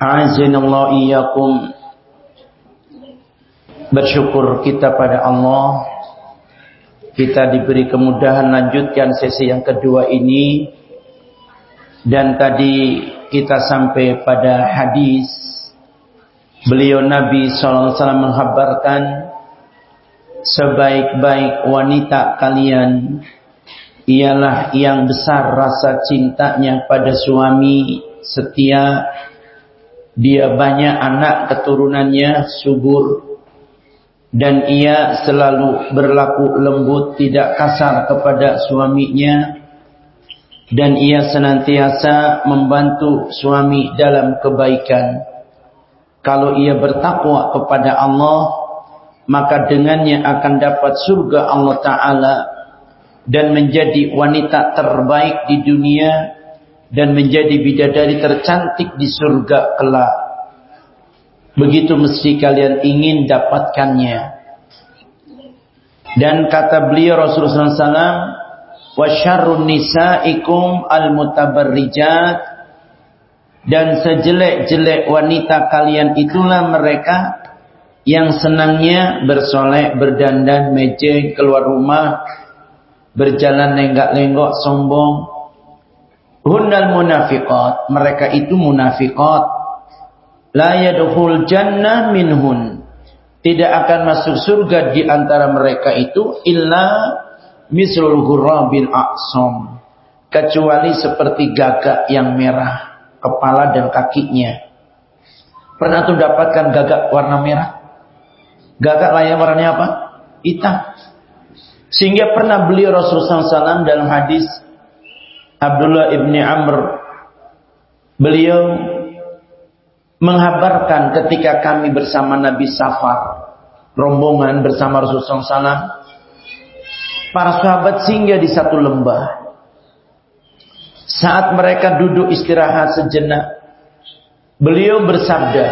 A'azinallahu iyyakum. Bersyukur kita pada Allah. Kita diberi kemudahan lanjutkan sesi yang kedua ini. Dan tadi kita sampai pada hadis. Beliau Nabi SAW menghabarkan Sebaik-baik wanita kalian Ialah yang besar rasa cintanya pada suami Setia dia banyak anak keturunannya subur. Dan ia selalu berlaku lembut tidak kasar kepada suaminya. Dan ia senantiasa membantu suami dalam kebaikan. Kalau ia bertakwa kepada Allah maka dengannya akan dapat surga Allah taala dan menjadi wanita terbaik di dunia dan menjadi bidadari tercantik di surga kelak. Begitu mesti kalian ingin dapatkannya. Dan kata beliau Rasulullah SAW, wasyarrun nisaikum almutabarrijat dan sejelek-jelek wanita kalian itulah mereka yang senangnya bersolek, berdandan, mejeng, keluar rumah, berjalan lenggak-lenggok, sombong, Hunnal munafiqat. Mereka itu munafiqat. La yadkhul jannah minhun. Tidak akan masuk surga di antara mereka itu illa mislul ghurabil aqsam. Kecuali seperti gagak yang merah kepala dan kakinya. Pernah tuh dapatkan gagak warna merah? Gagak layak warnanya apa? Hitam. Sehingga pernah beliau Rasulullah SAW dalam hadis Abdullah ibni Amr beliau menghabarkan ketika kami bersama Nabi Safar rombongan bersama Rasulullah SAW para sahabat singgah di satu lembah. Saat mereka duduk istirahat sejenak beliau bersabda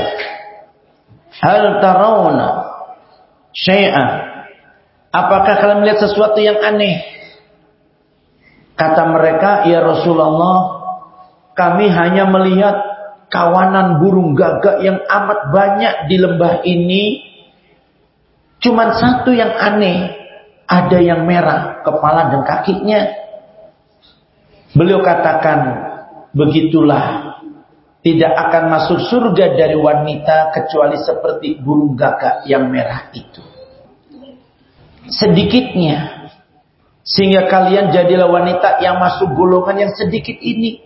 hal tarawna syai'a apakah kalian melihat sesuatu yang aneh Kata mereka, ya Rasulullah, kami hanya melihat kawanan burung gagak yang amat banyak di lembah ini. Cuman satu yang aneh, ada yang merah kepala dan kakinya. Beliau katakan, begitulah tidak akan masuk surga dari wanita kecuali seperti burung gagak yang merah itu. Sedikitnya sehingga kalian jadilah wanita yang masuk golongan yang sedikit ini.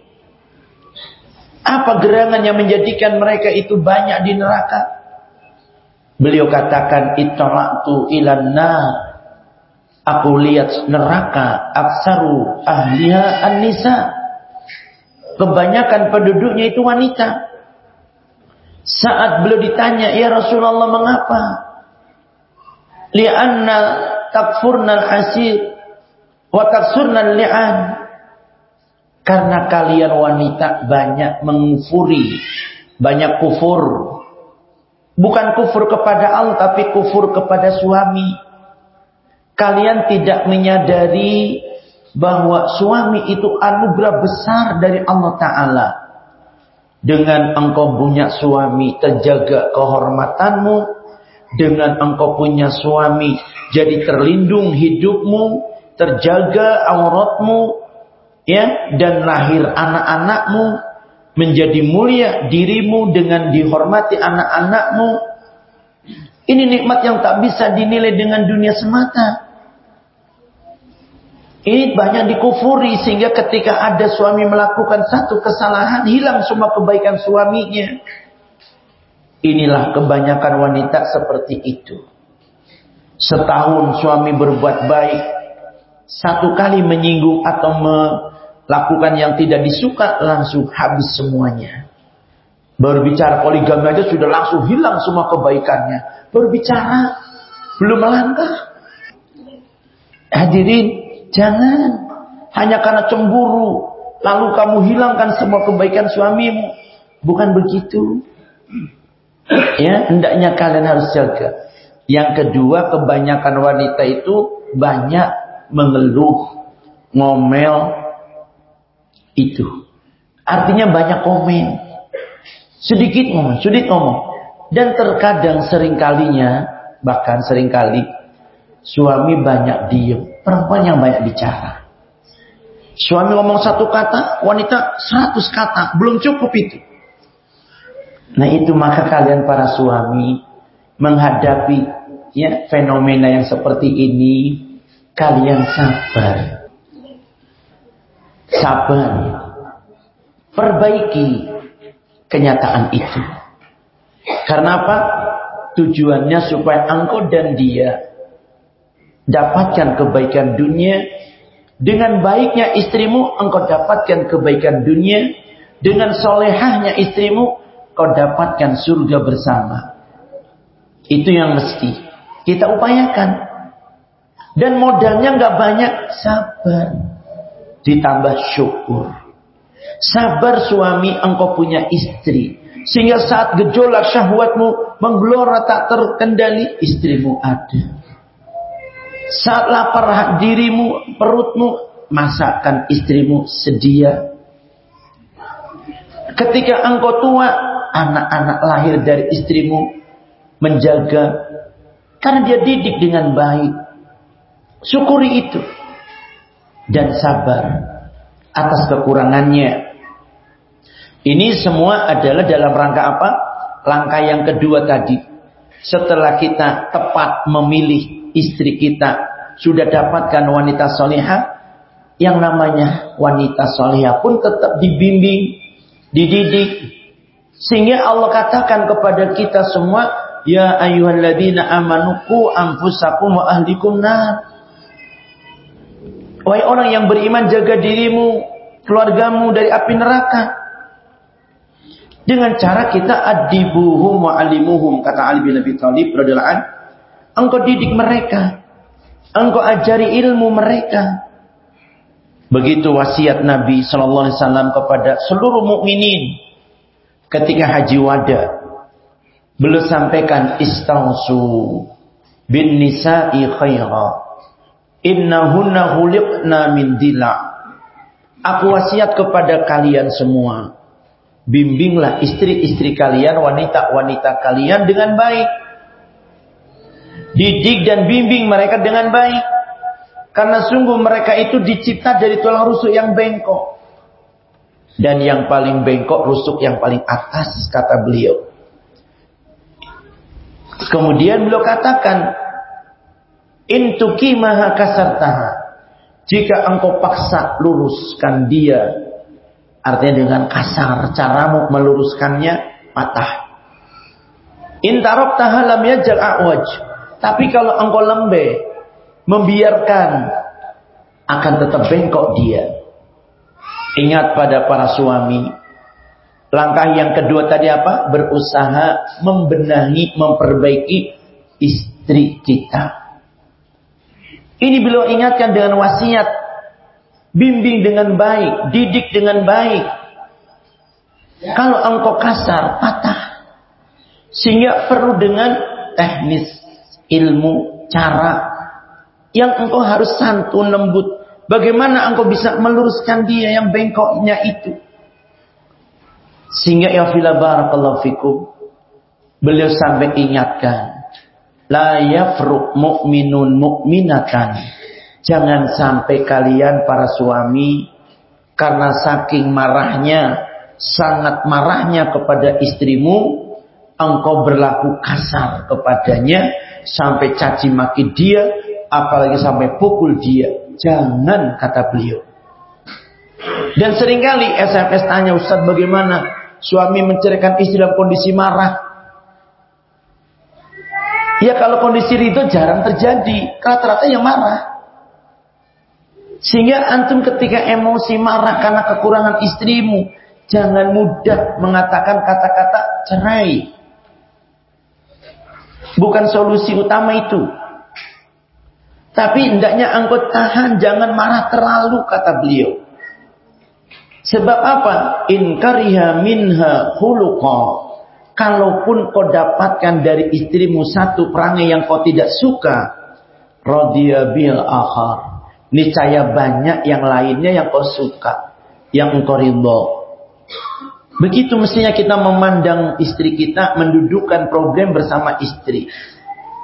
Apa gerangan yang menjadikan mereka itu banyak di neraka? Beliau katakan itolaktu ilanna. Aku lihat neraka aksaru ahliha an-nisa. Kebanyakan penduduknya itu wanita. Saat beliau ditanya, "Ya Rasulullah, mengapa?" Li'anna takfurnal hasir Li'an. Karena kalian wanita banyak mengufuri. Banyak kufur. Bukan kufur kepada Allah, tapi kufur kepada suami. Kalian tidak menyadari bahwa suami itu anugerah besar dari Allah Ta'ala. Dengan engkau punya suami, terjaga kehormatanmu. Dengan engkau punya suami, jadi terlindung hidupmu terjaga auratmu ya dan lahir anak-anakmu menjadi mulia dirimu dengan dihormati anak-anakmu. Ini nikmat yang tak bisa dinilai dengan dunia semata. Ini banyak dikufuri sehingga ketika ada suami melakukan satu kesalahan hilang semua kebaikan suaminya. Inilah kebanyakan wanita seperti itu. Setahun suami berbuat baik, satu kali menyinggung atau melakukan yang tidak disuka langsung habis semuanya. Berbicara poligami aja sudah langsung hilang semua kebaikannya. Berbicara belum melangkah. Hadirin, Jangan hanya karena cemburu lalu kamu hilangkan semua kebaikan suamimu. Bukan begitu. Ya, hendaknya kalian harus jaga. Yang kedua, kebanyakan wanita itu banyak mengeluh, ngomel itu. Artinya banyak komen. Sedikit ngomong, sedikit ngomong. Dan terkadang seringkalinya, bahkan sering kali suami banyak diem. Perempuan yang banyak bicara. Suami ngomong satu kata, wanita seratus kata. Belum cukup itu. Nah itu maka kalian para suami menghadapi ya fenomena yang seperti ini kalian sabar. Sabar. Perbaiki kenyataan itu. Karena apa? Tujuannya supaya engkau dan dia dapatkan kebaikan dunia. Dengan baiknya istrimu, engkau dapatkan kebaikan dunia. Dengan solehahnya istrimu, kau dapatkan surga bersama. Itu yang mesti kita upayakan. Dan modalnya nggak banyak, sabar. Ditambah syukur. Sabar suami engkau punya istri. Sehingga saat gejolak syahwatmu menggelora tak terkendali, istrimu ada. Saat lapar dirimu, perutmu, masakan istrimu sedia. Ketika engkau tua, anak-anak lahir dari istrimu menjaga karena dia didik dengan baik. Syukuri itu dan sabar atas kekurangannya. Ini semua adalah dalam rangka apa? Langkah yang kedua tadi. Setelah kita tepat memilih istri kita sudah dapatkan wanita solehah, yang namanya wanita solehah pun tetap dibimbing, dididik. Sehingga Allah katakan kepada kita semua, Ya ayuhalladzina amanuku anfusakum wa ahlikum nar. Wahai orang yang beriman, jaga dirimu, keluargamu dari api neraka. Dengan cara kita adibuhum wa alimuhum, kata Ali bin Abi Thalib radhiyallahu Engkau didik mereka. Engkau ajari ilmu mereka. Begitu wasiat Nabi Sallallahu Alaihi Wasallam kepada seluruh mukminin ketika haji wada. Beliau sampaikan istausu bin nisa'i khaira. Innahunna khuliqna min dila. Aku wasiat kepada kalian semua. Bimbinglah istri-istri kalian, wanita-wanita kalian dengan baik Didik dan bimbing mereka dengan baik. Karena sungguh mereka itu dicipta dari tulang rusuk yang bengkok. Dan yang paling bengkok rusuk yang paling atas kata beliau. Kemudian beliau katakan, Intuki maha kasartaha. Jika engkau paksa luruskan dia, artinya dengan kasar caramu meluruskannya patah. Intarok tahalam yajal a'waj. Tapi kalau engkau lembe, membiarkan, akan tetap bengkok dia. Ingat pada para suami, langkah yang kedua tadi apa? Berusaha membenahi, memperbaiki istri kita. Ini beliau ingatkan dengan wasiat, bimbing dengan baik, didik dengan baik. Kalau engkau kasar, patah. Sehingga perlu dengan teknis ilmu, cara yang engkau harus santun lembut. Bagaimana engkau bisa meluruskan dia yang bengkoknya itu? Sehingga ya fila barakallahu fikum. Beliau sampai ingatkan. La yafruq mu'minun. Jangan sampai kalian para suami karena saking marahnya sangat marahnya kepada istrimu, engkau berlaku kasar kepadanya sampai caci maki dia, apalagi sampai pukul dia. Jangan kata beliau. Dan sering kali SMS tanya Ustaz bagaimana suami menceraikan istri dalam kondisi marah. Ya kalau kondisi itu jarang terjadi. Rata-rata yang marah. Sehingga antum ketika emosi marah karena kekurangan istrimu, jangan mudah mengatakan kata-kata cerai. Bukan solusi utama itu. Tapi hendaknya engkau tahan, jangan marah terlalu, kata beliau. Sebab apa? In kariha minha khuluqa. Kalaupun kau dapatkan dari istrimu satu perangai yang kau tidak suka, radhiya bil akhar niscaya banyak yang lainnya yang kau suka, yang engkau ridho. Begitu mestinya kita memandang istri kita, mendudukkan problem bersama istri.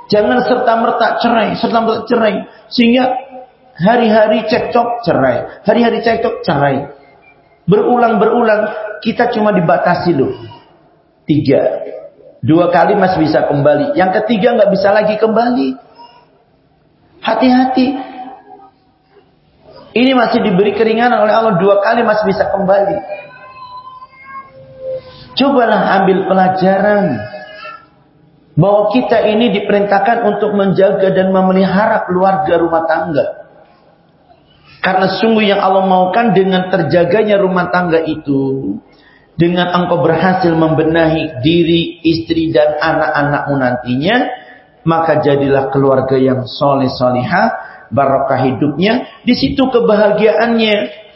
Jangan serta-merta cerai, serta-merta cerai. Sehingga hari-hari cekcok cerai, hari-hari cekcok cerai. Berulang-berulang, kita cuma dibatasi loh. Tiga. Dua kali masih bisa kembali. Yang ketiga nggak bisa lagi kembali. Hati-hati. Ini masih diberi keringanan oleh Allah dua kali masih bisa kembali. Cobalah ambil pelajaran bahwa kita ini diperintahkan untuk menjaga dan memelihara keluarga rumah tangga. Karena sungguh yang Allah maukan dengan terjaganya rumah tangga itu, dengan engkau berhasil membenahi diri, istri dan anak-anakmu nantinya, maka jadilah keluarga yang soleh solihah barokah hidupnya, di situ kebahagiaannya.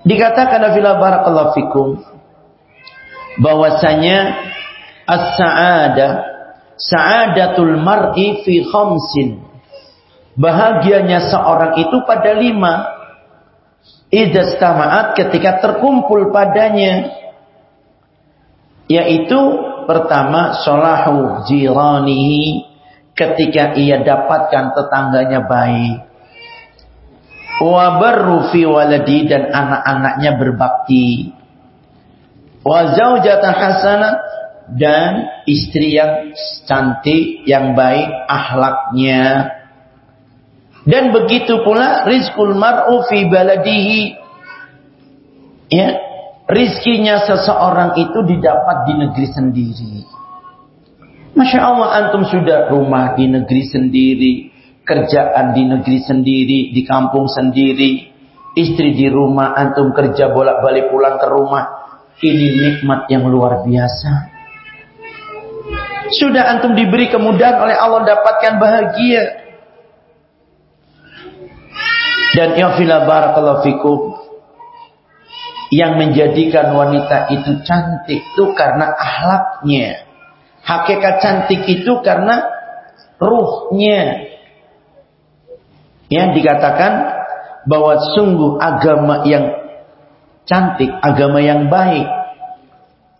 Dikatakan fila barakallahu fikum bahwasanya as-sa'ada sa'adatul mar'i fi khamsin. Bahagianya seorang itu pada lima. Idastama'at ketika terkumpul padanya. Yaitu pertama solahu jiranihi ketika ia dapatkan tetangganya baik. Wa waladi dan anak-anaknya berbakti. Wa zaujatan hasanah dan istri yang cantik, yang baik akhlaknya. Dan begitu pula rizkul mar'u fi baladihi. Ya, rizkinya seseorang itu didapat di negeri sendiri. Masya Allah antum sudah rumah di negeri sendiri, kerjaan di negeri sendiri, di kampung sendiri, istri di rumah, antum kerja bolak-balik pulang ke rumah. Ini nikmat yang luar biasa. Sudah antum diberi kemudahan oleh Allah dapatkan bahagia. Dan ya fila barakallahu fikum yang menjadikan wanita itu cantik itu karena ahlaknya Hakikat cantik itu karena ruhnya. Ya, dikatakan bahwa sungguh agama yang cantik, agama yang baik,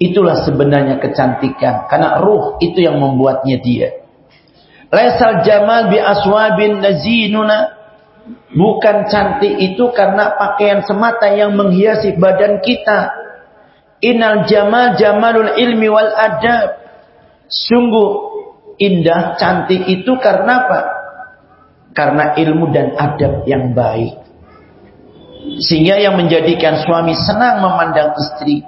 itulah sebenarnya kecantikan. Karena ruh itu yang membuatnya dia. Laisal jamal bi aswabin nazinuna. Bukan cantik itu karena pakaian semata yang menghiasi badan kita. Inal jamal jamalul ilmi wal adab. Sungguh indah, cantik itu karena apa? Karena ilmu dan adab yang baik. Sehingga yang menjadikan suami senang memandang istri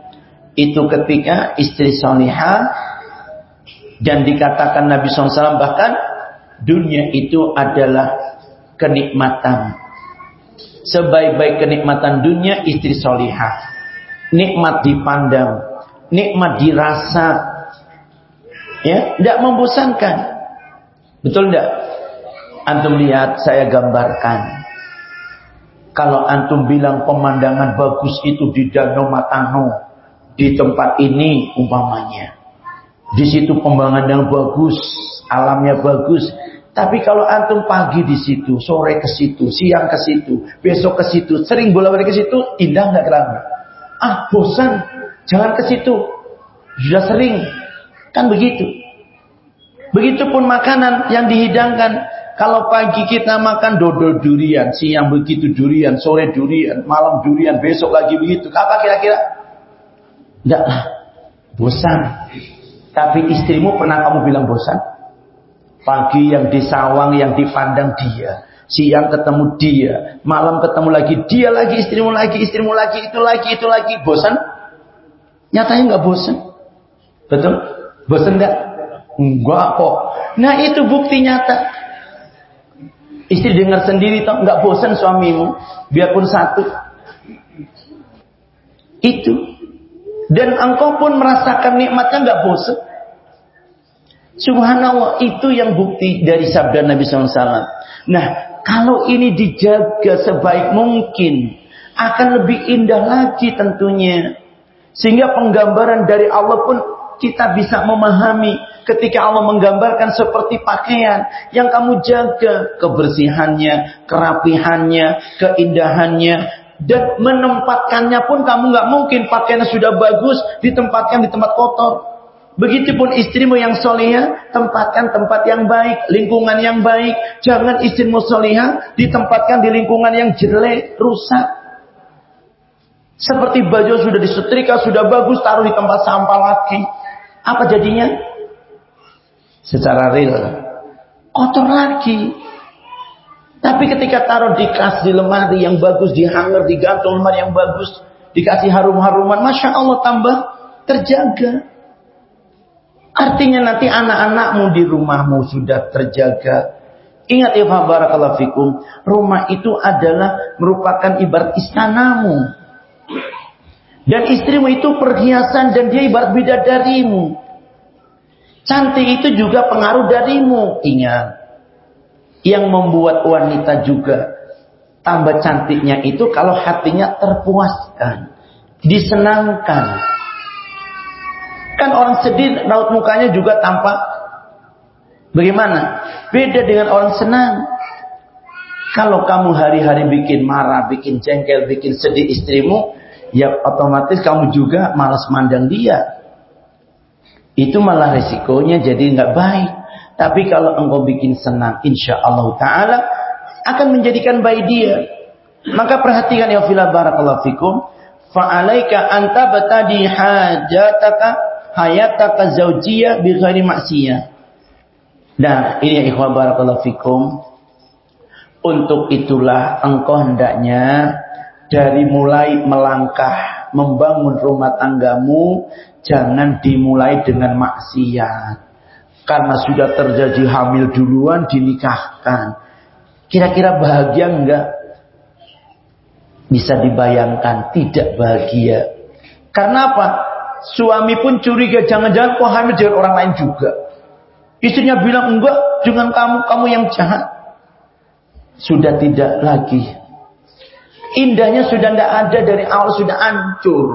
itu ketika istri solihah dan dikatakan Nabi SAW bahkan dunia itu adalah kenikmatan. Sebaik-baik kenikmatan dunia istri solihah. Nikmat dipandang, nikmat dirasa, Ya, tidak membosankan. Betul tidak? Antum lihat saya gambarkan. Kalau antum bilang pemandangan bagus itu di Danau Matano, di tempat ini umpamanya. Di situ pemandangan bagus, alamnya bagus. Tapi kalau antum pagi di situ, sore ke situ, siang ke situ, besok ke situ, sering bolak-balik ke situ, indah nggak kerana? Ah, bosan, jangan ke situ. Sudah sering, Kan begitu. Begitupun makanan yang dihidangkan. Kalau pagi kita makan dodol durian, siang begitu durian, sore durian, malam durian, besok lagi begitu. Apa kira-kira? Enggaklah. Bosan. Tapi istrimu pernah kamu bilang bosan? Pagi yang disawang, yang dipandang dia. Siang ketemu dia. Malam ketemu lagi. Dia lagi, istrimu lagi, istrimu lagi, itu lagi, itu lagi. Bosan? Nyatanya nggak bosan. Betul? Bosan nggak? Enggak kok. Nah itu bukti nyata. Istri dengar sendiri toh nggak bosan suamimu, biarpun satu. Itu. Dan engkau pun merasakan nikmatnya nggak bosan. Subhanallah itu yang bukti dari sabda Nabi SAW. Nah kalau ini dijaga sebaik mungkin akan lebih indah lagi tentunya. Sehingga penggambaran dari Allah pun kita bisa memahami ketika Allah menggambarkan seperti pakaian yang kamu jaga kebersihannya, kerapihannya, keindahannya dan menempatkannya pun kamu nggak mungkin pakaiannya sudah bagus ditempatkan di tempat kotor. Begitupun istrimu yang soleha, tempatkan tempat yang baik, lingkungan yang baik. Jangan istrimu soleha, ditempatkan di lingkungan yang jelek, rusak. Seperti baju sudah disetrika, sudah bagus, taruh di tempat sampah lagi. Apa jadinya? Secara real. Kotor lagi. Tapi ketika taruh di kas di lemari yang bagus, di hanger, digantung lemari yang bagus, dikasih harum-haruman, Masya Allah tambah terjaga. Artinya nanti anak-anakmu di rumahmu sudah terjaga. Ingat ya barakallahu fikum, rumah itu adalah merupakan ibarat istanamu. Dan istrimu itu perhiasan dan dia ibarat bidadarimu. Cantik itu juga pengaruh darimu. Ingat. Yang membuat wanita juga tambah cantiknya itu kalau hatinya terpuaskan. Disenangkan. Kan orang sedih raut mukanya juga tampak bagaimana? Beda dengan orang senang. Kalau kamu hari-hari bikin marah, bikin jengkel, bikin sedih istrimu, ya otomatis kamu juga malas mandang dia. Itu malah resikonya jadi nggak baik. Tapi kalau engkau bikin senang, insya Allah Taala akan menjadikan baik dia. Maka perhatikan ya filah barakallahu fikum. Fa'alaika anta batadi hajataka hayataka zaujiyah bi ghairi maksiyah. Nah, ini ya ikhwan barakallahu fikum. Untuk itulah engkau hendaknya dari mulai melangkah membangun rumah tanggamu jangan dimulai dengan maksiat. Karena sudah terjadi hamil duluan dinikahkan. Kira-kira bahagia enggak? Bisa dibayangkan tidak bahagia. Karena apa suami pun curiga jangan-jangan kok hamil dengan orang lain juga istrinya bilang enggak dengan kamu kamu yang jahat sudah tidak lagi Indahnya sudah tidak ada dari awal sudah hancur.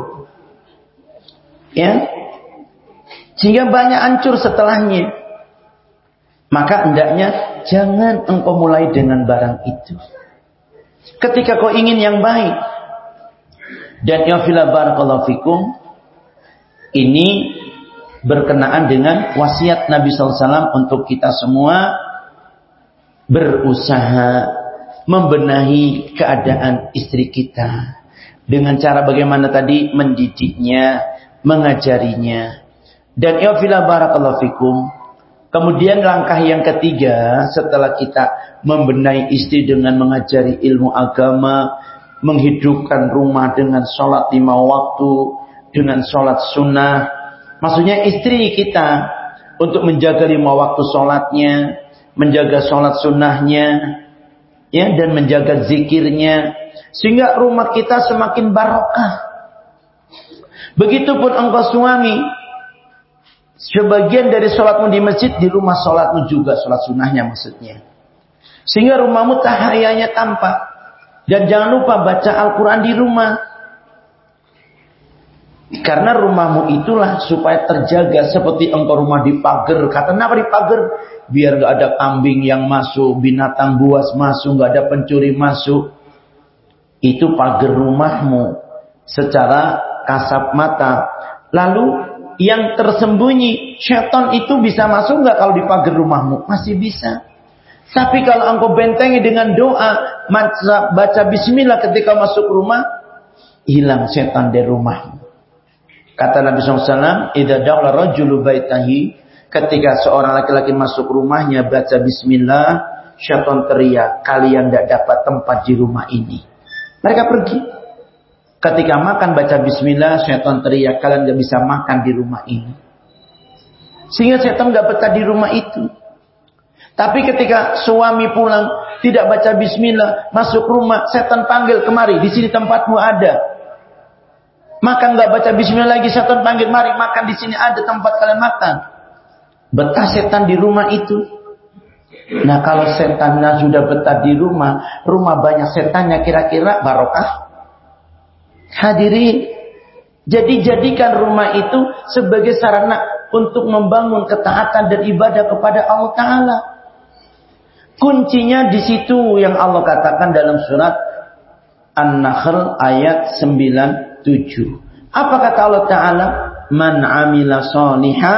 Ya. Sehingga banyak hancur setelahnya. Maka hendaknya jangan engkau mulai dengan barang itu. Ketika kau ingin yang baik. Dan ya fila barakallahu fikum. Ini berkenaan dengan wasiat Nabi SAW untuk kita semua berusaha membenahi keadaan istri kita dengan cara bagaimana tadi mendidiknya, mengajarinya. Dan ya barakallahu fikum. Kemudian langkah yang ketiga setelah kita membenahi istri dengan mengajari ilmu agama, menghidupkan rumah dengan sholat lima waktu, dengan sholat sunnah. Maksudnya istri kita untuk menjaga lima waktu sholatnya, menjaga sholat sunnahnya, ya dan menjaga zikirnya sehingga rumah kita semakin barokah. Begitupun engkau suami, sebagian dari sholatmu di masjid di rumah sholatmu juga sholat sunnahnya maksudnya. Sehingga rumahmu cahayanya tampak. Dan jangan lupa baca Al-Quran di rumah. Karena rumahmu itulah supaya terjaga seperti engkau rumah di pagar. Kata kenapa di pagar? Biar gak ada kambing yang masuk, binatang buas masuk, gak ada pencuri masuk. Itu pagar rumahmu secara kasat mata. Lalu yang tersembunyi, syaitan itu bisa masuk gak kalau di pagar rumahmu? Masih bisa. Tapi kalau engkau bentengi dengan doa, baca bismillah ketika masuk rumah, hilang setan dari rumahmu. Kata Nabi SAW, Ida dakhala rajulu baitahi, ketika seorang laki-laki masuk rumahnya baca bismillah, syaitan teriak, kalian tidak dapat tempat di rumah ini. Mereka pergi. Ketika makan baca bismillah, syaitan teriak, kalian tidak bisa makan di rumah ini. Sehingga syaitan nggak betah di rumah itu. Tapi ketika suami pulang, tidak baca bismillah, masuk rumah, setan panggil kemari, di sini tempatmu ada. Makan nggak baca bismillah lagi, setan panggil, mari makan di sini ada tempat kalian makan. Betah setan di rumah itu. Nah kalau setannya sudah betah di rumah, rumah banyak setannya kira-kira barokah. Hadirin, jadi jadikan rumah itu sebagai sarana untuk membangun ketaatan dan ibadah kepada Allah Ta'ala. Kuncinya di situ yang Allah katakan dalam surat An-Nahl ayat 9 7. Apa kata Allah Ta'ala? Man amila saliha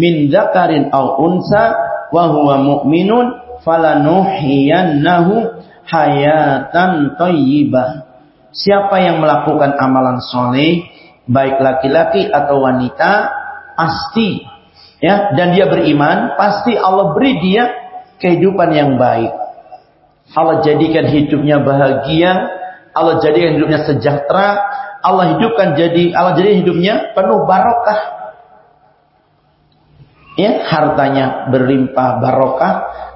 min zakarin au unsa wa huwa mu'minun falanuhiyannahu hayatan thayyibah. Siapa yang melakukan amalan soleh, baik laki-laki atau wanita, pasti ya dan dia beriman, pasti Allah beri dia kehidupan yang baik. Allah jadikan hidupnya bahagia, Allah jadikan hidupnya sejahtera, Allah hidupkan jadi Allah jadi hidupnya penuh barokah. Ya, hartanya berlimpah barokah,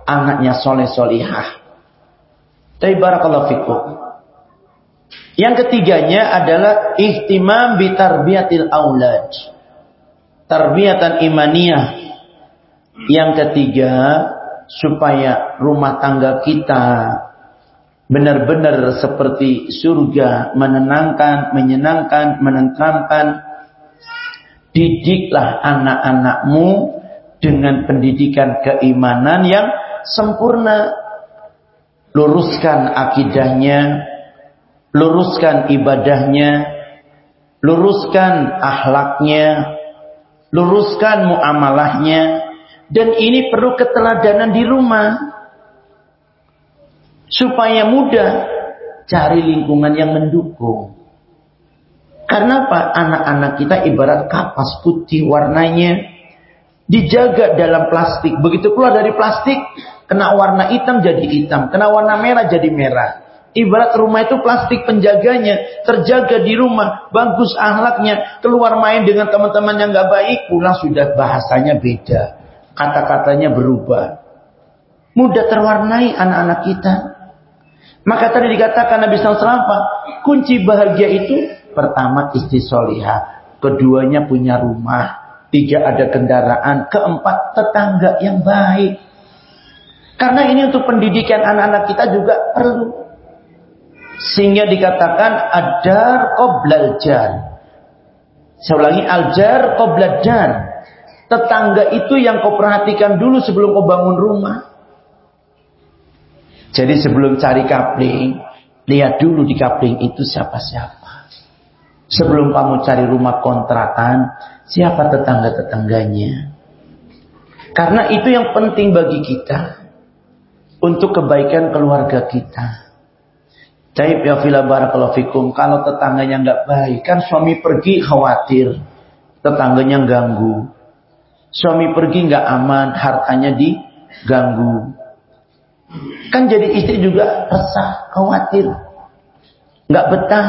anaknya soleh solihah. Tapi barakallahu fikum. Yang ketiganya adalah ihtimam bitarbiyatil aulad. Tarbiyatan imaniyah. Yang ketiga, supaya rumah tangga kita benar-benar seperti surga, menenangkan, menyenangkan, menenteramkan. Didiklah anak-anakmu dengan pendidikan keimanan yang sempurna. Luruskan akidahnya, luruskan ibadahnya, luruskan akhlaknya, luruskan muamalahnya, dan ini perlu keteladanan di rumah supaya mudah cari lingkungan yang mendukung. Karena apa? Anak-anak kita ibarat kapas putih warnanya dijaga dalam plastik. Begitu keluar dari plastik, kena warna hitam jadi hitam, kena warna merah jadi merah. Ibarat rumah itu plastik penjaganya, terjaga di rumah, bagus ahlaknya, keluar main dengan teman-teman yang gak baik, pulang sudah bahasanya beda, kata-katanya berubah. Mudah terwarnai anak-anak kita. Maka tadi dikatakan Nabi SAW kunci bahagia itu pertama istri solihah, keduanya punya rumah, tiga ada kendaraan, keempat tetangga yang baik. Karena ini untuk pendidikan anak-anak kita juga perlu. Sehingga dikatakan adar qoblal jar. Saya ulangi aljar qoblal jar. Tetangga itu yang kau perhatikan dulu sebelum kau bangun rumah. Jadi sebelum cari kapling, lihat dulu di kapling itu siapa-siapa. Sebelum kamu cari rumah kontrakan, siapa tetangga-tetangganya. Karena itu yang penting bagi kita. Untuk kebaikan keluarga kita. Taib ya fila barakallahu fikum. Kalau tetangganya nggak baik, kan suami pergi khawatir. Tetangganya ganggu. Suami pergi nggak aman, hartanya diganggu. Kan jadi istri juga resah, khawatir. Nggak betah.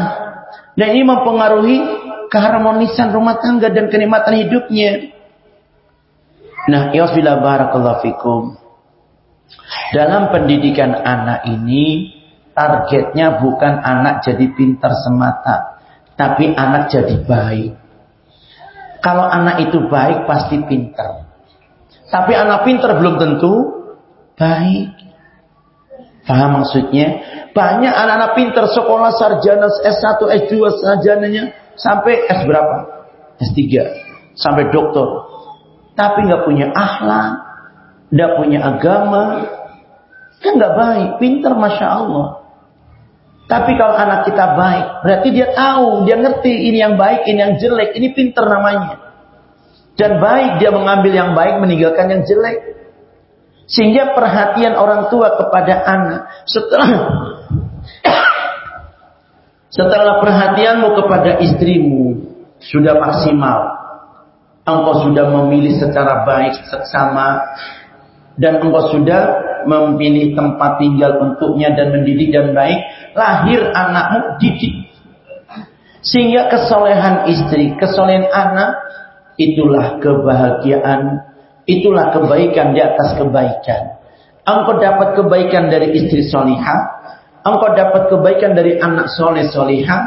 Dan ini mempengaruhi keharmonisan rumah tangga dan kenikmatan hidupnya. Nah, yafila barakallahu fikum. Dalam pendidikan anak ini, targetnya bukan anak jadi pintar semata. Tapi anak jadi baik. Kalau anak itu baik, pasti pintar. Tapi anak pintar belum tentu baik. Paham maksudnya? Banyak anak-anak pintar sekolah sarjana S1, S2 sarjananya sampai S berapa? S3, sampai doktor. Tapi nggak punya akhlak, nggak punya agama, kan nggak baik. Pintar, masya Allah. Tapi kalau anak kita baik, berarti dia tahu, dia ngerti ini yang baik, ini yang jelek, ini pintar namanya. Dan baik dia mengambil yang baik, meninggalkan yang jelek. Sehingga perhatian orang tua kepada anak setelah setelah perhatianmu kepada istrimu, sudah maksimal. Engkau sudah memilih secara baik seksama dan engkau sudah memilih tempat tinggal untuknya dan mendidik dan baik, lahir anakmu didik. Sehingga kesolehan istri, kesolehan anak, itulah kebahagiaan, itulah kebaikan di atas kebaikan. Engkau dapat kebaikan dari istri solihah, engkau dapat kebaikan dari anak soleh solihah,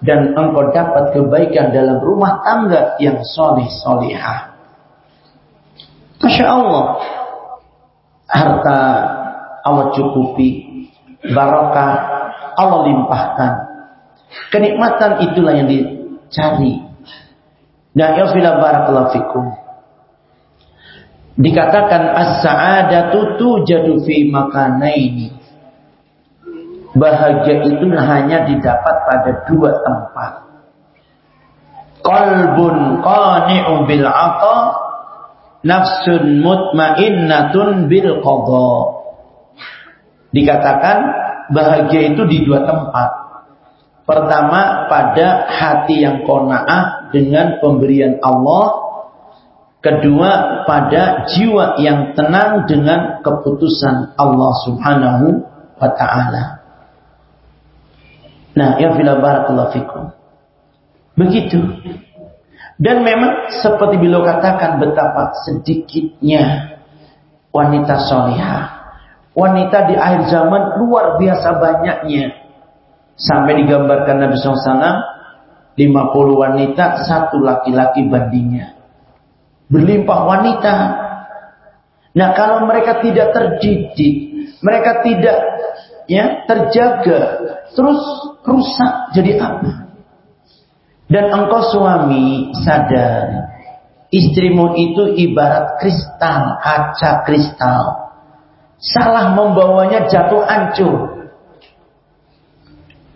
dan engkau dapat kebaikan dalam rumah tangga yang soleh solihah. Masya Allah, harta Allah cukupi, barokah Allah limpahkan. Kenikmatan itulah yang dicari. Nah, ya barakallahu fikum. Dikatakan as-sa'adatu tujadu fi makanaini. Bahagia itu hanya didapat pada dua tempat. Qalbun qani'u bil 'ata, nafsun mutmainnatun bil qada. Dikatakan bahagia itu di dua tempat. Pertama pada hati yang kona'ah dengan pemberian Allah Kedua, pada jiwa yang tenang dengan keputusan Allah Subhanahu wa taala. Nah, ya fila barakallahu fikum. Begitu. Dan memang seperti beliau katakan betapa sedikitnya wanita solihah. Wanita di akhir zaman luar biasa banyaknya. Sampai digambarkan Nabi SAW 50 wanita, satu laki-laki bandingnya berlimpah wanita. Nah, kalau mereka tidak terdidik, mereka tidak ya terjaga, terus rusak jadi apa? Dan engkau suami sadar, istrimu itu ibarat kristal, kaca kristal. Salah membawanya jatuh hancur.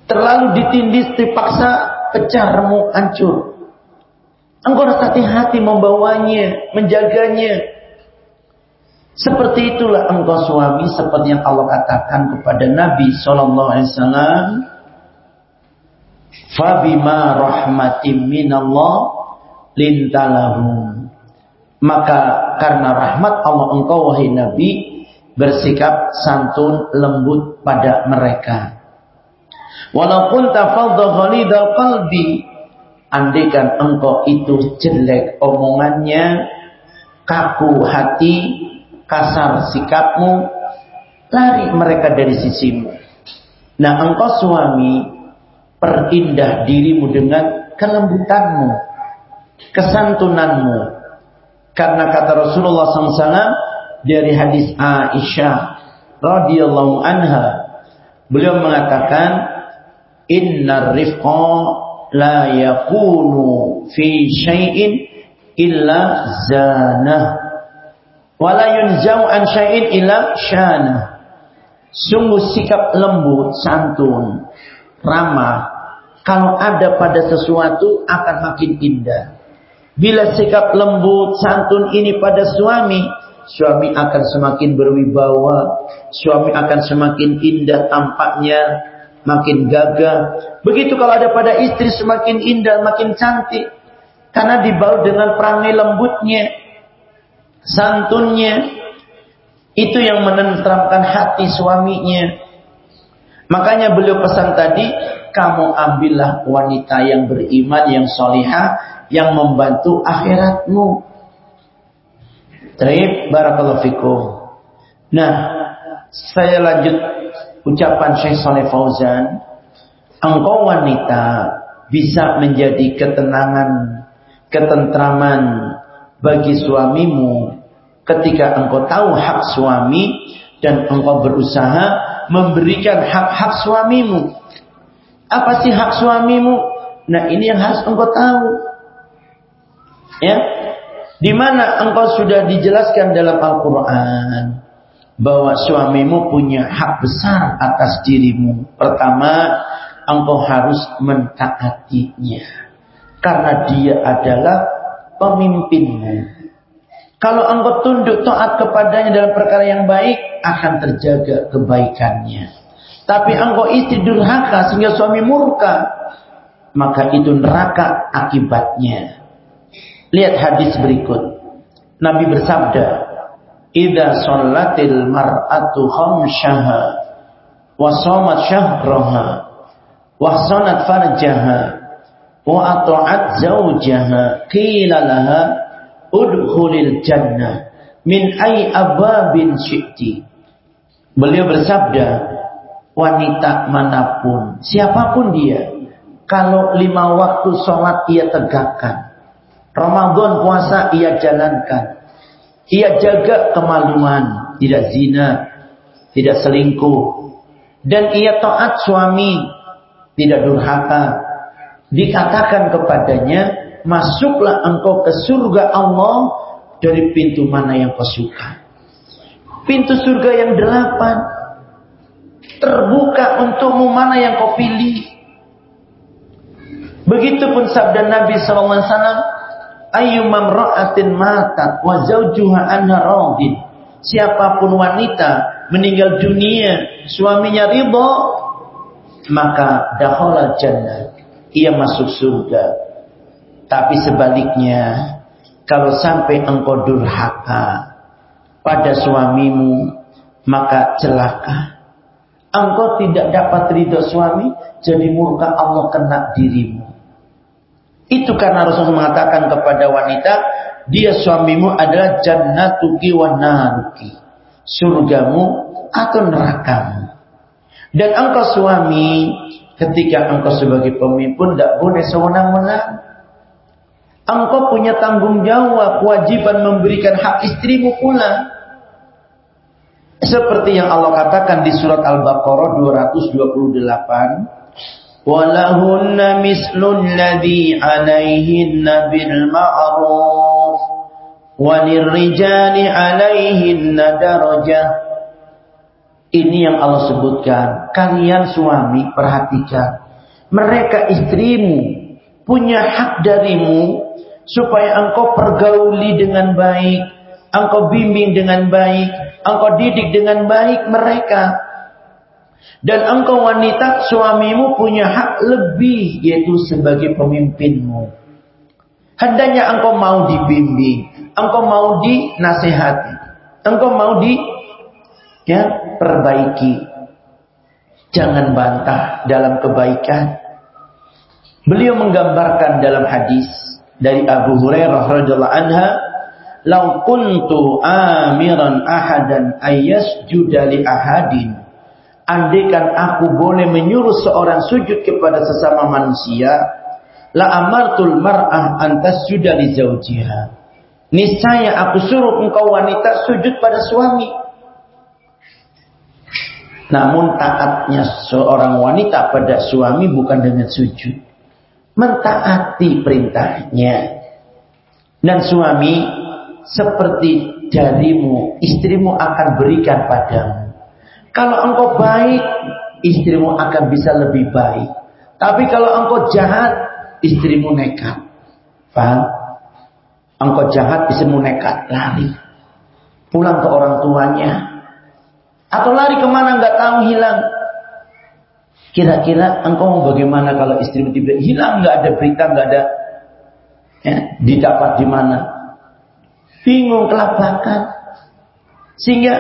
Terlalu ditindis, dipaksa, pecah remuk hancur. Engkau harus hati-hati membawanya, menjaganya. Seperti itulah engkau suami seperti yang Allah katakan kepada Nabi sallallahu alaihi wasallam. Fabima rahmatim minallah lintalahum. Maka karena rahmat Allah engkau wahai Nabi bersikap santun lembut pada mereka. Walaupun tafadha ghalidal qalbi Andaikan engkau itu jelek omongannya, kaku hati, kasar sikapmu, lari mereka dari sisimu. Nah engkau suami, perindah dirimu dengan kelembutanmu, kesantunanmu. Karena kata Rasulullah SAW dari hadis Aisyah radhiyallahu anha, beliau mengatakan, Inna rifqa la yakunu fi syai'in illa zanah wa la yunzau an syai'in illa sungguh sikap lembut santun ramah. Kalau ada pada sesuatu akan makin indah. Bila sikap lembut santun ini pada suami suami akan semakin berwibawa. Suami akan semakin indah tampaknya makin gagah. Begitu kalau ada pada istri semakin indah, makin cantik. Karena dibalut dengan perangai lembutnya, santunnya. Itu yang menenteramkan hati suaminya. Makanya beliau pesan tadi, kamu ambillah wanita yang beriman, yang solihah, yang membantu akhiratmu. Terima barakallahu fikum. Nah, saya lanjut ucapan Syekh Saleh Fauzan, engkau wanita bisa menjadi ketenangan, ketentraman bagi suamimu ketika engkau tahu hak suami dan engkau berusaha memberikan hak-hak suamimu. Apa sih hak suamimu? Nah, ini yang harus engkau tahu. Ya. Di mana engkau sudah dijelaskan dalam Al-Qur'an bahwa suamimu punya hak besar atas dirimu. Pertama, engkau harus mentaatinya. Karena dia adalah pemimpinmu. Kalau engkau tunduk taat kepadanya dalam perkara yang baik, akan terjaga kebaikannya. Tapi engkau istri durhaka sehingga suami murka. maka itu neraka akibatnya. Lihat hadis berikut. Nabi bersabda, "Idza shallatil mar'atu khamshaha wa shamat syahraha wa sanat farjaha wa ata'at zawjaha qila laha udkhulil jannah min ay ababin syi'ti." Beliau bersabda, wanita mana pun, siapa pun dia, kalau lima waktu sholat ia tegakkan, Ramadan puasa ia jalankan, ia jaga kemaluan, tidak zina, tidak selingkuh, dan ia taat suami, tidak durhaka. Dikatakan kepadanya, masuklah engkau ke surga Allah dari pintu mana yang kau suka. Pintu surga yang delapan. Terbuka untukmu mana yang kau pilih. Begitupun sabda Nabi SAW. Ayyumam ra'atin matat wa zawjuha anha radin. Siapa pun wanita meninggal dunia, suaminya ridho, maka dahola jannah. Ia masuk surga. Tapi sebaliknya, kalau sampai engkau durhaka, pada suamimu, maka celaka. Engkau tidak dapat ridho suami, jadi murka Allah kena dirimu. Itu karena Rasulullah mengatakan kepada wanita, dia suamimu adalah jannatuki wa naruki. Surgamu atau nerakamu. Dan engkau suami, ketika engkau sebagai pemimpin, tidak boleh sewenang-wenang. Engkau punya tanggung jawab, kewajiban memberikan hak istrimu pula. Seperti yang Allah katakan di surat Al-Baqarah 228. Mislun ladhi alaihinna bil ma'ruf. Walirrijali alaihinna darajah. Ini yang Allah sebutkan. Kalian suami perhatikan. Mereka istrimu punya hak darimu supaya engkau pergauli dengan baik, engkau bimbing dengan baik, engkau didik dengan baik mereka. Dan engkau wanita, suamimu punya hak lebih, yaitu sebagai pemimpinmu. Hendaknya engkau mau dibimbing, engkau mau dinasehati, engkau mau di ya perbaiki. Jangan bantah dalam kebaikan. Beliau menggambarkan dalam hadis dari Abu Hurairah radhiyallahu anha Lau kuntu amiran ahadan ayyasjuda li ahadin. Andaikan aku boleh menyuruh seorang sujud kepada sesama manusia, la amartul mar'ah antas sudah li zaujiha. Niscaya aku suruh engkau wanita sujud pada suami. Namun taatnya seorang wanita pada suami bukan dengan sujud. Mentaati perintahnya. Dan suami seperti jarimu, istrimu akan berikan padamu. Kalau engkau baik, istrimu akan bisa lebih baik. Tapi kalau engkau jahat, istrimu nekat. Paham? Engkau jahat, istrimu nekat, lari. Pulang ke orang tuanya. Atau lari ke mana nggak tahu hilang. Kira-kira engkau mau bagaimana kalau istrimu tiba hilang nggak ada berita nggak ada ya, didapat di mana? bingung kelabakan. Sehingga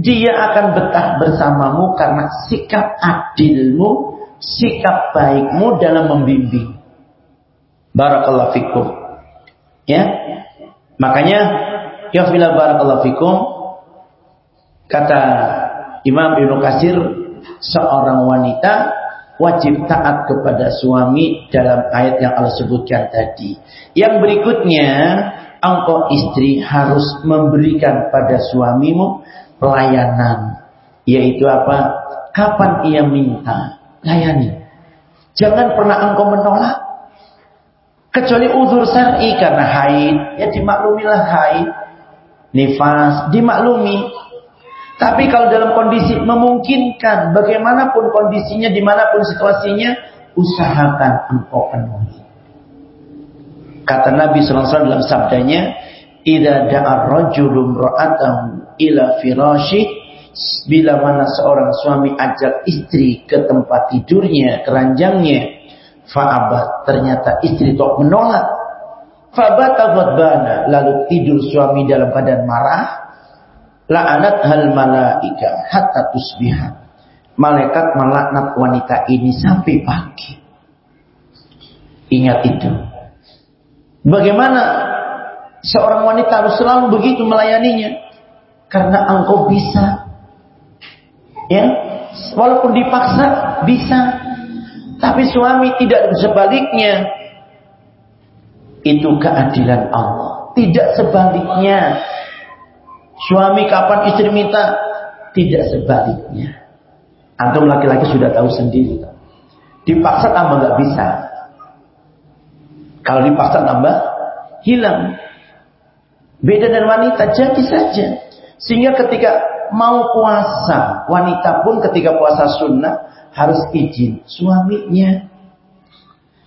dia akan betah bersamamu karena sikap adilmu, sikap baikmu dalam membimbing. Barakallahu fikum. Ya. Makanya ya fila barakallahu fikum kata Imam Ibnu Kasir seorang wanita wajib taat kepada suami dalam ayat yang Allah sebutkan tadi. Yang berikutnya engkau istri harus memberikan pada suamimu pelayanan. Yaitu apa? Kapan ia minta, layani. Jangan pernah engkau menolak. Kecuali uzur syar'i karena haid, ya dimaklumilah haid. Nifas, dimaklumi. Tapi kalau dalam kondisi memungkinkan, bagaimanapun kondisinya, di mana pun situasinya, usahakan engkau penuhi. Kata Nabi SAW dalam sabdanya, Ida da'ar rajulum ra'atahu ila firashi bila mana seorang suami ajak istri ke tempat tidurnya, keranjangnya, Fa'abat. Ternyata istri tok menolak. Fabata bana Lalu tidur suami dalam badan marah. La'anat hal malaika hatta tusbihat. Malaikat melaknat wanita ini sampai pagi. Ingat itu. Bagaimana seorang wanita harus selalu begitu melayaninya? Karena engkau bisa. Ya, walaupun dipaksa bisa. Tapi suami tidak sebaliknya. Itu keadilan Allah. Tidak sebaliknya. Suami kapan istri minta? Tidak sebaliknya. Antum laki-laki sudah tahu sendiri. Dipaksa tambah nggak bisa. Kalau dipaksa tambah hilang. Beda dengan wanita jadi saja. Sehingga ketika mau puasa, wanita pun ketika puasa sunnah harus izin suaminya.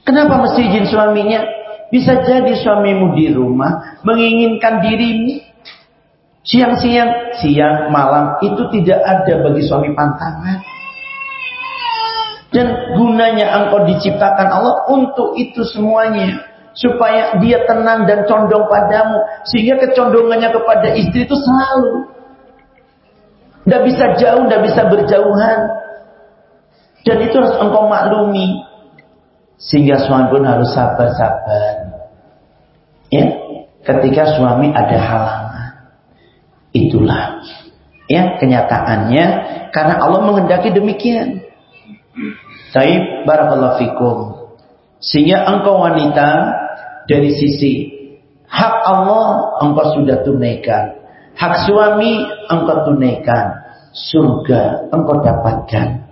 Kenapa mesti izin suaminya? Bisa jadi suamimu di rumah menginginkan dirimu siang-siang, siang, malam itu tidak ada bagi suami pantangan. Dan gunanya engkau diciptakan Allah untuk itu semuanya. Supaya dia tenang dan condong padamu. Sehingga kecondongannya kepada istri itu selalu. Tidak bisa jauh, tidak bisa berjauhan. Dan itu harus engkau maklumi. Sehingga suami pun harus sabar-sabar. Ya, ketika suami ada halangan. Itulah ya kenyataannya karena Allah mengendaki demikian. Taib barakallahu fikum. Sehingga engkau wanita dari sisi hak Allah engkau sudah tunaikan. Hak suami engkau tunaikan. Surga engkau dapatkan.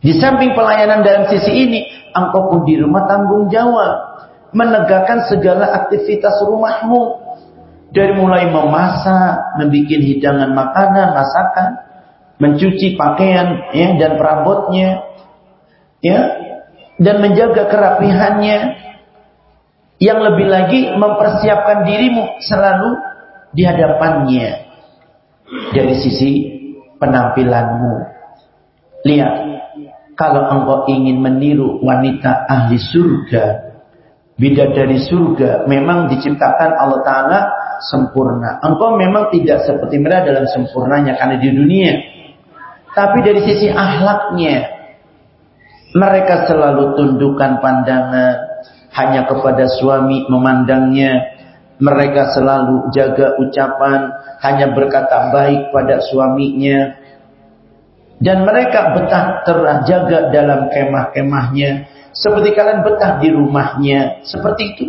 Di samping pelayanan dalam sisi ini, engkau pun di rumah tanggung jawab. Menegakkan segala aktivitas rumahmu. Dari mulai memasak, membuat hidangan makanan, masakan, mencuci pakaian ya, dan perabotnya, ya, dan menjaga kerapihannya. Yang lebih lagi mempersiapkan dirimu selalu di hadapannya dari sisi penampilanmu. Lihat, kalau engkau ingin meniru wanita ahli surga, bidadari surga, memang diciptakan Allah Ta'ala sempurna. Engkau memang tidak seperti mereka dalam sempurnanya karena di dunia. Tapi dari sisi ahlaknya, mereka selalu tundukkan pandangan hanya kepada suami memandangnya. Mereka selalu jaga ucapan hanya berkata baik pada suaminya. Dan mereka betah terjaga dalam kemah-kemahnya. Seperti kalian betah di rumahnya. Seperti itu.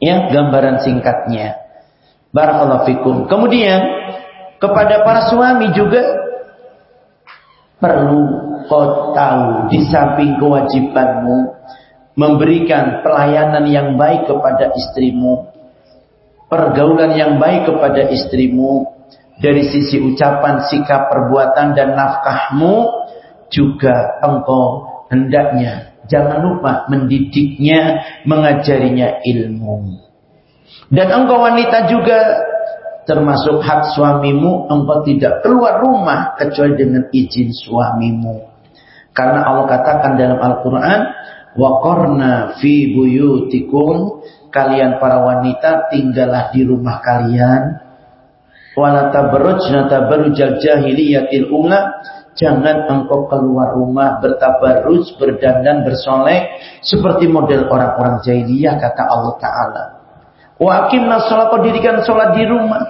Ya, gambaran singkatnya. Barakallahu fikum. Kemudian, kepada para suami juga perlu kau tahu di samping kewajibanmu memberikan pelayanan yang baik kepada istrimu, pergaulan yang baik kepada istrimu dari sisi ucapan, sikap, perbuatan dan nafkahmu juga engkau hendaknya jangan lupa mendidiknya, mengajarinya ilmu. Dan engkau wanita juga termasuk hak suamimu, engkau tidak keluar rumah kecuali dengan izin suamimu. Karena Allah katakan dalam Al-Quran, Waqarna fi buyutikum. Kalian para wanita tinggallah di rumah kalian. Wala tabarrujna tabarrujal jahiliyatil ula jangan engkau keluar rumah bertabarruj berdandan bersolek. Seperti model orang-orang jahiliyah kata Allah taala. Wa aqimna shalat dirikan salat di rumah.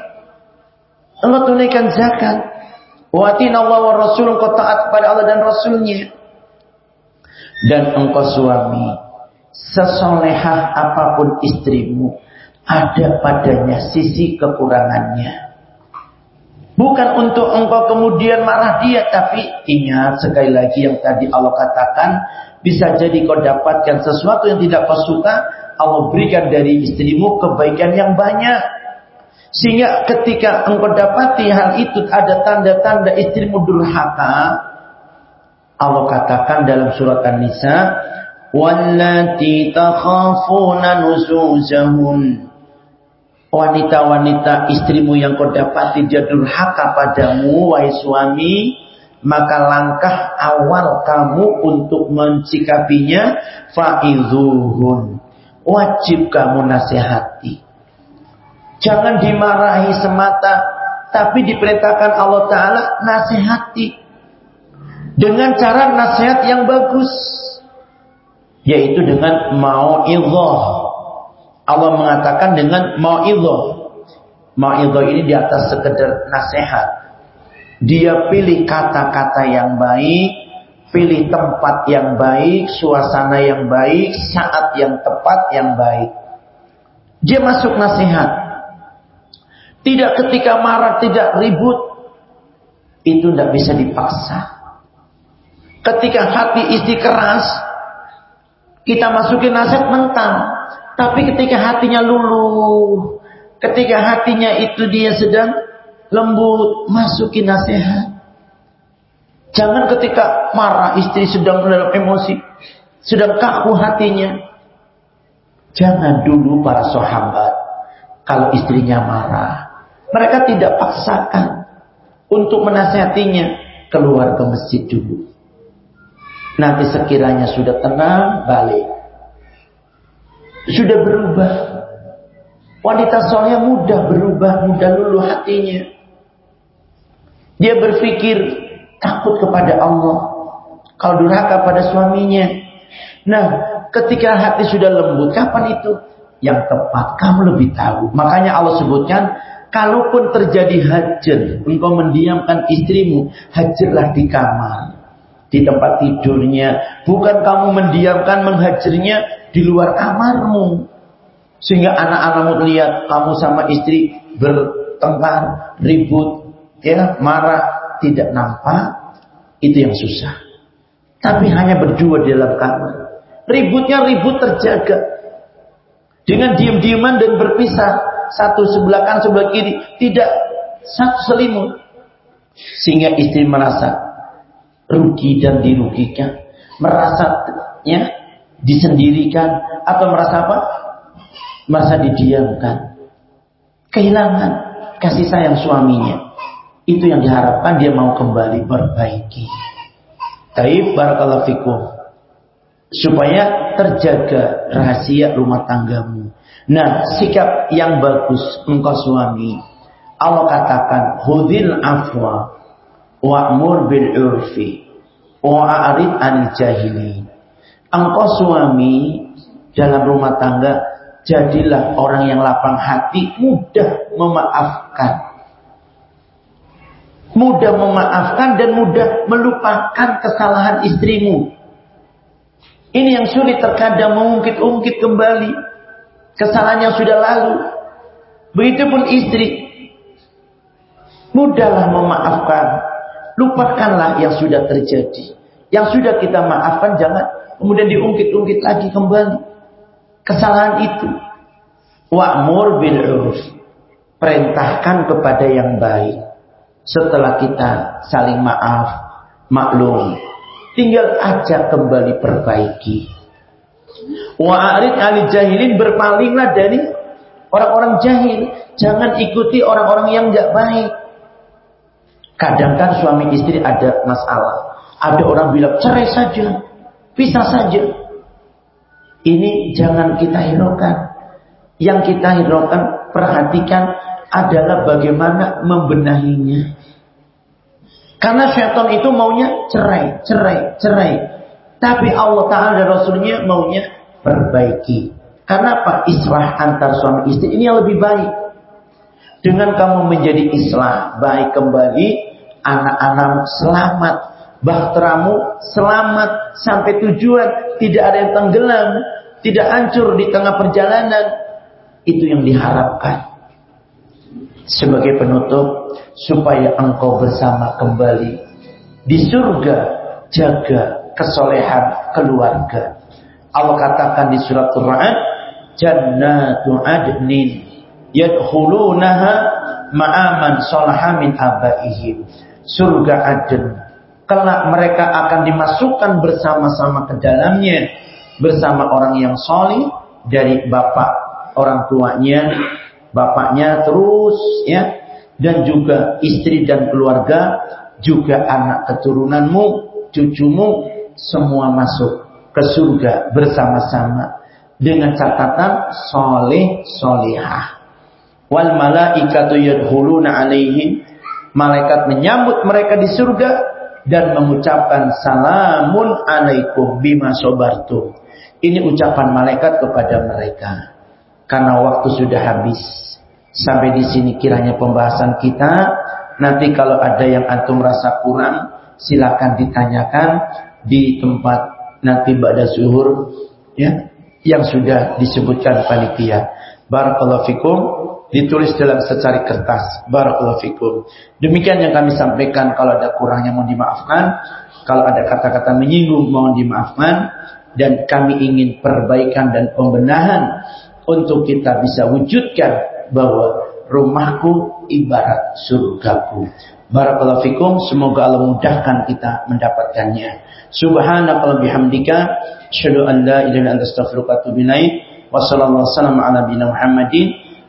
Allah tunaikan zakat. Wa atina Allah wa rasul taat kepada Allah dan rasulnya dan engkau suami sesolehah apa pun istrimu ada padanya sisi kekurangannya. Bukan untuk engkau kemudian marah dia tapi ingat sekali lagi yang tadi Allah katakan bisa jadi kau dapatkan sesuatu yang tidak kau suka Allah berikan dari istrimu kebaikan yang banyak. Sehingga ketika engkau dapati hal itu ada tanda-tanda istrimu durhaka Allah katakan dalam surat An-Nisa, "Wallati takhafuna nusuzahun." Wanita-wanita istrimu yang kau dapati dia durhaka padamu, wahai suami, maka langkah awal kamu untuk mencikapinya fa'idhuhun. Wajib kamu nasihati. Jangan dimarahi semata, tapi diperintahkan Allah Ta'ala nasihati. Dengan cara nasihat yang bagus. Yaitu dengan mau'idhah. Allah mengatakan dengan mau'idhah. Mau'idhah ini di atas sekedar nasihat. Dia pilih kata-kata yang baik, pilih tempat yang baik, suasana yang baik, saat yang tepat yang baik. Dia masuk nasihat. Tidak ketika marah, tidak ribut. Itu tidak bisa dipaksa. Ketika hati istri keras, kita masukin nasihat mentang. Tapi ketika hatinya luluh, ketika hatinya itu dia sedang lembut, masukin nasihat. Jangan ketika marah istri sedang dalam emosi, sedang kaku hatinya. Jangan dulu para sahabat kalau istrinya marah, mereka tidak paksakan untuk menasihatinya keluar ke masjid dulu. Nanti sekiranya sudah tenang, balik. Sudah berubah. Wanita soleh mudah berubah, mudah luluh hatinya. Dia berpikir takut kepada Allah. Kalau durhaka pada suaminya. Nah, ketika hati sudah lembut, kapan itu? Yang tepat, kamu lebih tahu. Makanya Allah sebutkan, Kalaupun terjadi hajar, engkau mendiamkan istrimu, hajarlah di kamar, di tempat tidurnya. Bukan kamu mendiamkan, menghajarnya di luar kamarmu. Sehingga anak-anakmu lihat kamu sama istri bertengkar, ribut, ya marah, tidak nampak. Itu yang susah. Tapi hanya berdua di dalam kamar. Ributnya ribut terjaga. Dengan diam-diaman dan berpisah satu sebelah kanan sebelah kiri, tidak satu selimut. Sehingga istri merasa rugi dan dirugikan, merasa ya disendirikan atau merasa apa? Merasa didiamkan. Kehilangan kasih sayang suaminya. Itu yang diharapkan dia mau kembali perbaiki. Taib barakallahu fikum. Supaya terjaga rahasia rumah tanggamu. Nah, sikap yang bagus engkau suami. Allah katakan, "Hudil afwa wa'mur bil urfi wa'arid anil jahili." Engkau suami dalam rumah tangga jadilah orang yang lapang hati, mudah memaafkan. Mudah memaafkan dan mudah melupakan kesalahan istrimu. Ini yang sulit terkadang mengungkit-ungkit kembali Kesalahannya sudah lalu. Begitupun istri. Mudahlah memaafkan. Lupakanlah yang sudah terjadi. Yang sudah kita maafkan jangan kemudian diungkit-ungkit lagi kembali. Kesalahan itu. Wa'mur bil urf. Perintahkan kepada yang baik. Setelah kita saling maaf, maklum. Tinggal ajak kembali perbaiki. Wa'arid ali jahilin berpalinglah dari orang-orang jahil. Jangan ikuti orang-orang yang gak baik. Kadang kan suami istri ada masalah. Ada orang bilang cerai saja. Pisah saja. Ini jangan kita hiraukan. Yang kita hiraukan, perhatikan adalah bagaimana membenahinya. Karena syaitan itu maunya cerai, cerai, cerai. Tapi Allah Ta'ala dan Rasulnya maunya perbaiki. Karena apa? Islah antar suami istri ini yang lebih baik. Dengan kamu menjadi islah baik kembali, anak-anak selamat, bahteramu selamat sampai tujuan, tidak ada yang tenggelam, tidak hancur di tengah perjalanan. Itu yang diharapkan. Sebagai penutup, supaya engkau bersama kembali. Di surga, jaga kesolehan keluarga. Allah katakan di surat Quran, Jannatu adnin yadkhulunaha ma'aman salaha min abaihim. Surga Aden. Kelak mereka akan dimasukkan bersama-sama ke dalamnya bersama orang yang solih dari bapak orang tuanya, bapaknya terus ya dan juga istri dan keluarga juga anak keturunanmu, cucumu semua masuk ke surga bersama-sama dengan catatan soleh solihah. Wal malaikatu yadkhuluna alaihim malaikat menyambut mereka di surga dan mengucapkan salamun alaikum bima sobartu. Ini ucapan malaikat kepada mereka. Karena waktu sudah habis. Sampai di sini kiranya pembahasan kita. Nanti kalau ada yang antum rasa kurang, silakan ditanyakan di tempat nanti pada zuhur ya yang sudah disebutkan panitia. Barakallahu fikum ditulis dalam secari kertas. Barakallahu fikum. Demikian yang kami sampaikan kalau ada kurangnya mohon dimaafkan. Kalau ada kata-kata menyinggung mohon dimaafkan dan kami ingin perbaikan dan pembenahan untuk kita bisa wujudkan bahwa rumahku ibarat surgaku. Barakallahu fikum, semoga Allah mudahkan kita mendapatkannya. Subhanakallahumma bihamdika asyhadu an la ilaha illa anta astaghfiruka wa atubu ilaik.